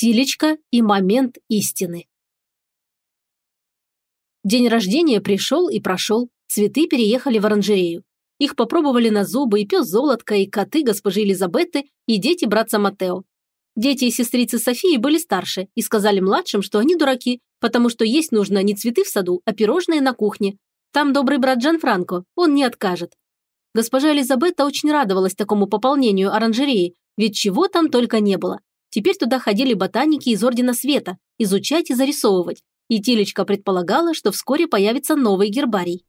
Тилечка и момент истины. День рождения пришел и прошел, цветы переехали в оранжерею. Их попробовали на зубы и пес Золотка, и коты госпожи Елизабеты, и дети братца Матео. Дети и сестрицы Софии были старше и сказали младшим, что они дураки, потому что есть нужно не цветы в саду, а пирожные на кухне. Там добрый брат Джан Франко, он не откажет. Госпожа Елизабета очень радовалась такому пополнению оранжереи, ведь чего там только не было. Теперь туда ходили ботаники из Ордена Света, изучать и зарисовывать, и Тилечка предполагала, что вскоре появится новый гербарий.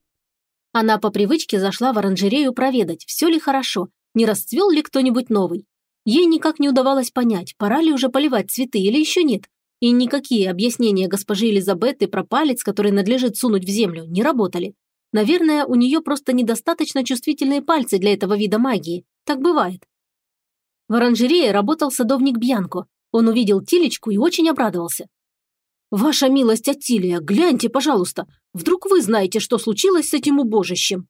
Она по привычке зашла в оранжерею проведать, все ли хорошо, не расцвел ли кто-нибудь новый. Ей никак не удавалось понять, пора ли уже поливать цветы или еще нет, и никакие объяснения госпожи Елизабеты про палец, который надлежит сунуть в землю, не работали. Наверное, у нее просто недостаточно чувствительные пальцы для этого вида магии. Так бывает. В оранжерее работал садовник Бьянко. Он увидел Тилечку и очень обрадовался. «Ваша милость, Аттилия, гляньте, пожалуйста. Вдруг вы знаете, что случилось с этим убожищем?»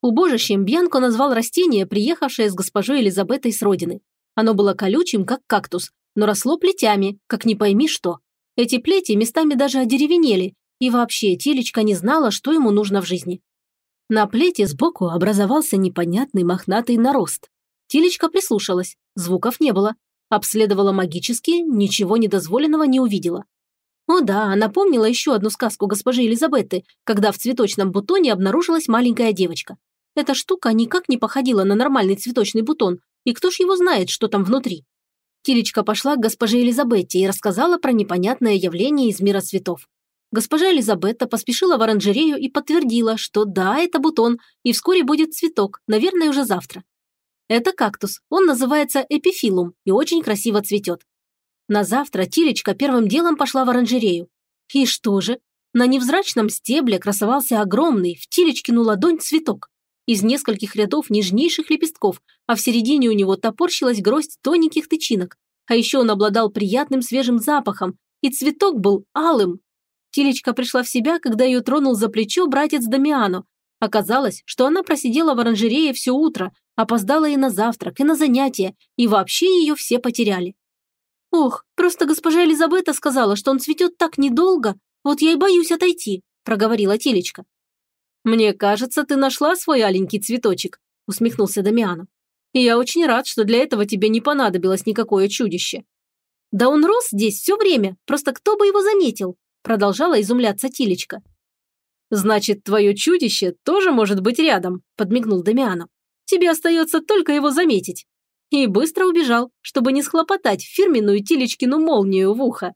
Убожищем Бьянко назвал растение, приехавшее с госпожой Елизабетой с родины. Оно было колючим, как кактус, но росло плетями, как не пойми что. Эти плети местами даже одеревенели, и вообще Тилечка не знала, что ему нужно в жизни. На плете сбоку образовался непонятный мохнатый нарост. Тилечка прислушалась, звуков не было. Обследовала магически, ничего недозволенного не увидела. О да, она помнила еще одну сказку госпожи Елизабеты, когда в цветочном бутоне обнаружилась маленькая девочка. Эта штука никак не походила на нормальный цветочный бутон, и кто ж его знает, что там внутри. Тилечка пошла к госпоже Елизабете и рассказала про непонятное явление из мира цветов. Госпожа Елизабета поспешила в оранжерею и подтвердила, что да, это бутон, и вскоре будет цветок, наверное, уже завтра. Это кактус. Он называется эпифилум и очень красиво цветет. На завтра Тилечка первым делом пошла в оранжерею. И что же? На невзрачном стебле красовался огромный, в Тилечкину ладонь цветок. Из нескольких рядов нежнейших лепестков, а в середине у него топорщилась гроздь тоненьких тычинок. А еще он обладал приятным свежим запахом, и цветок был алым. Тилечка пришла в себя, когда ее тронул за плечо братец Дамиано. Оказалось, что она просидела в оранжерее все утро, Опоздала и на завтрак, и на занятия, и вообще ее все потеряли. «Ох, просто госпожа Елизабета сказала, что он цветет так недолго, вот я и боюсь отойти», – проговорила Телечка. «Мне кажется, ты нашла свой аленький цветочек», – усмехнулся Дамиану. «И я очень рад, что для этого тебе не понадобилось никакое чудище». «Да он рос здесь все время, просто кто бы его заметил?» – продолжала изумляться Тилечка. «Значит, твое чудище тоже может быть рядом», – подмигнул Дамиану. Тебе остается только его заметить». И быстро убежал, чтобы не схлопотать фирменную Тилечкину молнию в ухо.